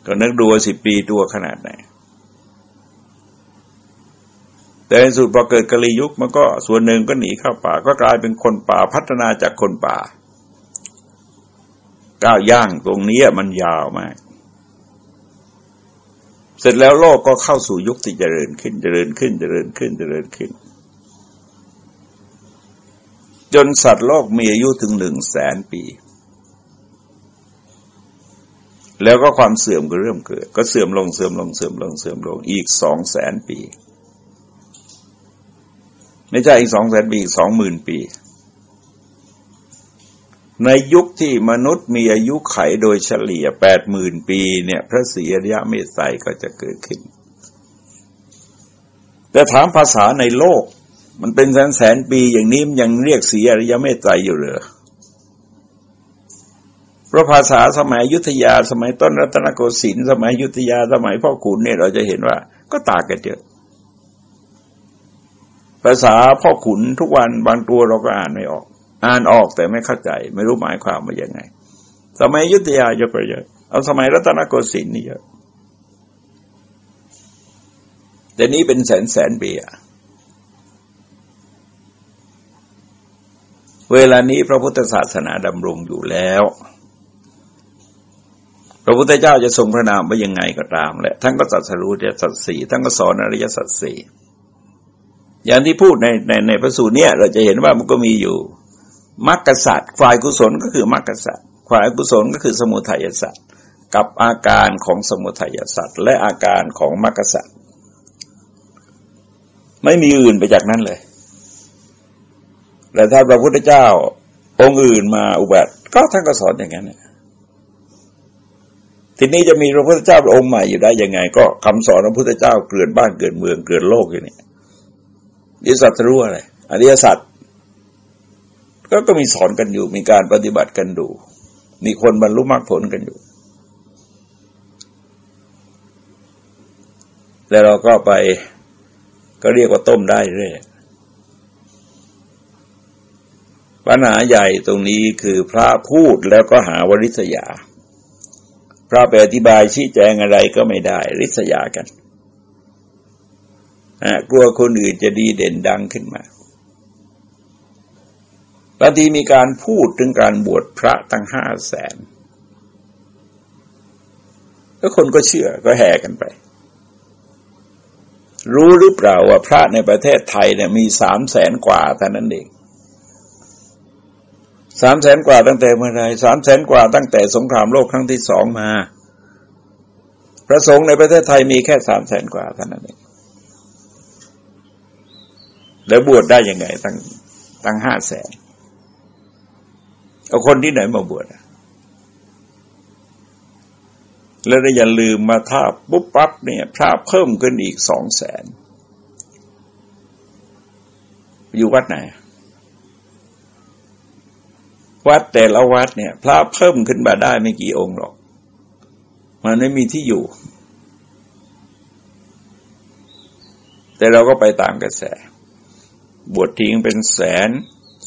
ก็นึกดูว่าสิบปีตัวขนาดไหน แต่ในสุดพอเกิดกะลียุคมันก็ส่วนหนึ่งก็หนีเข้าป่า ก็กลายเป็นคนป่าพัฒนาจากคนป่า ก้าวย่างตรงนี้มันยาวมาก เสร็จแล้วโลกก็เข้าสู่ยุคที่เจริญขึ้น เจริญขึ้น เจริญขึ้น เจริญขึ้น จนสัตว์โลกมีอายุถึงหนึ่งแสนปี แล้วก็ความเสื่อมก็เริ่มเกิด ก็เสื่อมลงเสื่อมลงเสื่อมลงเสื่อมลงอีกสองแสนปี ไม่ใช่อีกสองแสนปีอีกสองหมื่นปี ในยุคที่มนุษย์มีอายุไขโดยเฉลี่ยแปดหมื่นปีเนี่ย พระศรีอริยเมตไตรก็จะเกิดขึ้น แต่ถามภาษาในโลก มันเป็นแสนแสนปีอย่างนี้มันยังเรียกศรีอริยเมตไตรอยู่เหรอเพราะภาษาสมัยยุทธยา สมัยต้นรัตนโกสินทร์สมัยยุทธยาสมัยพ่อขุนเนี่ยเราจะเห็นว่า ก็ต่างกันเยอะภาษาพ่อขุนทุกวันบางตัวเราก็อ่านไม่ออก อ่านออกแต่ไม่เข้าใจ ไม่รู้หมายความว่ายังไง สมัยยุทธยาเยอะไปเยอะเอาสมัยรัตนโกสินทร์นี่เยอะแต่นี้เป็นแสนแสนปีอะเวลานี้พระพุทธศาสนาดำรงอยู่แล้ว พระพุทธเจ้าจะทรงพระนามว่ายังไงก็ตามแหละท่านก็สัตรู้เดียสัตสีท่านก็สอนอริยสัจสี่อย่างที่พูดในในในพระสูตรเนี้ยเราจะเห็นว่ามันก็มีอยู่ มรรคสัตว์ฝ่ายกุศลก็คือมรรคสัตว์ฝ่ายกุศลก็คือสมุทัยสัตว์กับอาการของสมุทัยสัตว์และอาการของมรรคสัตว์ไม่มีอื่นไปจากนั้นเลยแต่ถ้าพระพุทธเจ้าองค์อื่นมาอุบัติ ก็ท่านก็สอนอย่างนั้นทีนี้จะมีพระพุทธเจ้าองค์ใหม่อยู่ได้ยังไง ก็คำสอนพระพุทธเจ้าเกลื่อนบ้านเกลื่อนเมืองเกลื่อนโลกอยู่นี่อริยสัจรู้อะไรอริยสัจ ก็ก็มีสอนกันอยู่ มีการปฏิบัติกันดูมีคนบรรลุมรรคผลกันอยู่ แล้วเราก็ไปก็เรียกว่าต้มได้เรื่อยปัญหาใหญ่ตรงนี้คือพระพูดแล้วก็หาวริษยา พระไปอธิบายชี้แจงอะไรก็ไม่ได้ ริษยากันกลัวคนอื่นจะดีเด่นดังขึ้นมา บางทีมีการพูดถึงการบวชพระตั้งห้าแสนแล้วคนก็เชื่อก็แห่กันไป รู้หรือเปล่าว่าพระในประเทศไทยเนี่ยมีสามแสนกว่าแต่นั้นเองสามแสนกว่าตั้งแต่เมื่อไรสามแสนกว่าตั้งแต่สงครามโลกครั้งที่สองมา พระสงฆ์ในประเทศไทยมีแค่สามแสนกว่าเท่านั้นเองแล้วบวชได้ยังไงตั้งตั้งห้าแสน เอาคนที่ไหนมาบวชแล้วอย่าลืมมาท่าปุ๊บปั๊บเนี่ย พระเพิ่มขึ้นอีกสองแสน อยู่วัดไหน วัดแต่ละวัดเนี่ย พระเพิ่มขึ้นมาได้ไม่กี่องค์หรอก มันไม่มีที่อยู่ แต่เราก็ไปตามกระแส บวชทิ้งเป็นแสน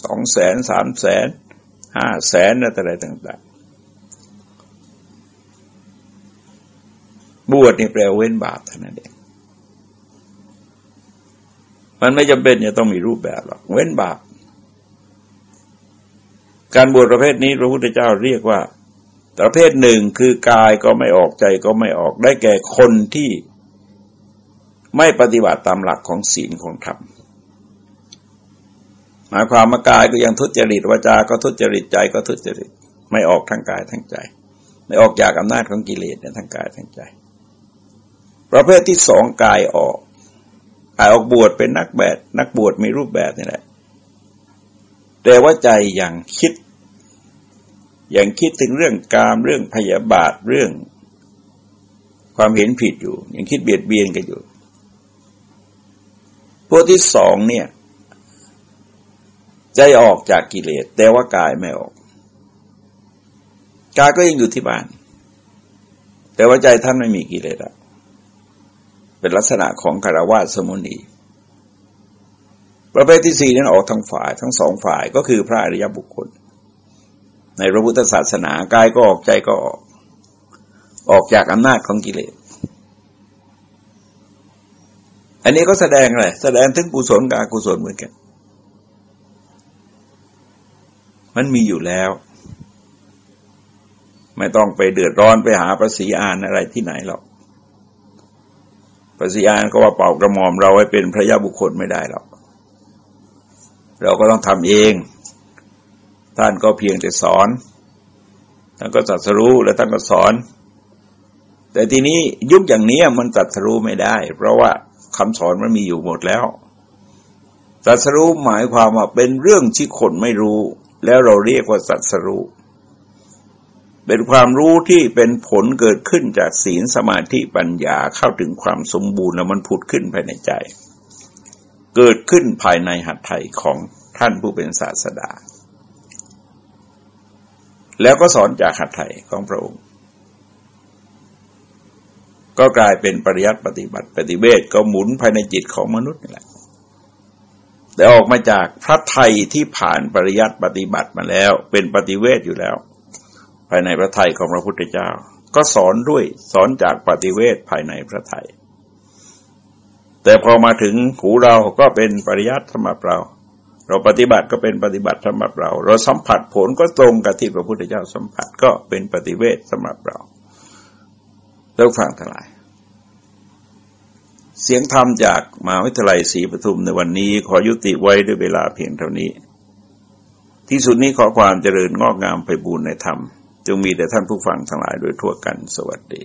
สองแสน สามแสน ห้าแสนอะไรต่างๆ บวชนี่แปลเว้นบาปเท่านั้นเองมันไม่จำเป็นจะต้องมีรูปแบบหรอกเว้นบาป การบวชประเภทนี้พระพุทธเจ้าเรียกว่า ประเภทหนึ่งคือกายก็ไม่ออกใจก็ไม่ออกได้แก่คนที่ไม่ปฏิบัติตามหลักของศีลของธรรม หมายความมากายก็ยังทุจริตวาจาก็ทุจริตใจก็ทุจริต ไม่ออกทั้งกายทั้งใจ ไม่ออกจากอำนาจของกิเลสเนี่ยทั้งกายทั้งใจ ประเภทที่สองกายออกกายออกบวชเป็นนักแบดนักบวชมีรูปแบบนี่แหละแต่ว่าใจยังคิดยังคิดถึงเรื่องกามเรื่องพยาบาทเรื่อง ความเห็นผิดอยู่ยังคิดเบียดเบียนกันอยู่พวกที่สองเนี่ย ใจออกจากกิเลสแต่ว่ากายไม่ออก กายก็ยังอยู่ที่บ้าน แต่ว่าใจท่านไม่มีกิเลสอะเป็นลักษณะของคารวะสมุนีประเภทที่สี่นั้นออกทั้งฝ่ายทั้งสองฝ่ายก็คือพระอริยบุคคล ในพระพุทธศาสนากายก็ออกใจก็ออก ออกจากอำนาจของกิเลส อันนี้ก็แสดงอะไรแสดงถึงกุศลกับอกุศลเหมือนกัน มันมีอยู่แล้ว ไม่ต้องไปเดือดร้อนไปหาประสีอานอะไรที่ไหนหรอกประสีอานก็ว่าเป่ากระหม่อมเราให้เป็นพระยาบุคคลไม่ได้หรอกเราก็ต้องทำเอง ท่านก็เพียงแต่สอน ท่านก็ตัดสรู้แล้วท่านก็สอน แต่ทีนี้ยุคอย่างนี้มันตัดสรู้ไม่ได้ เพราะว่าคำสอนมันมีอยู่หมดแล้วตัดสรู้หมายความว่าเป็นเรื่องที่คนไม่รู้ แล้วเราเรียกว่าตัดสรู้เป็นความรู้ที่เป็นผลเกิดขึ้นจากศีลสมาธิปัญญาเข้าถึงความสมบูรณ์แล้วมันผุดขึ้นภายในใจ เกิดขึ้นภายในหัตถ์ไทยของท่านผู้เป็นศาสดา แล้วก็สอนจากหัตถ์ไทยของพระองค์ ก็กลายเป็นปริยัติปฏิบัติปฏิเวทก็หมุนภายในจิตของมนุษย์นี่แหละ แต่ออกมาจากพระไทยที่ผ่านปริยัติปฏิบัติมาแล้ว เป็นปฏิเวทอยู่แล้ว ภายในพระไทยของพระพุทธเจ้า ก็สอนด้วยสอนจากปฏิเวทภายในพระไทย แต่พอมาถึงหูเราก็เป็นปริยัติสำหรับเรา เราปฏิบัติก็เป็นปฏิบัติสำหรับเรา เราสัมผัสผลก็ตรงกับที่พระพุทธเจ้าสัมผัสก็เป็นปฏิเวทสำหรับเราแล้วฟังทั้งหลาย เสียงธรรมจากมหาวิทยาลัยศรีปทุมในวันนี้ขอยุติไว้ด้วยเวลาเพียงเท่านี้ ที่สุดนี้ขอความเจริญงอกงามไปบูรณนธรรม จงมีแต่ท่านผู้ฟังทั้งหลายโดยทั่วกันสวัสดี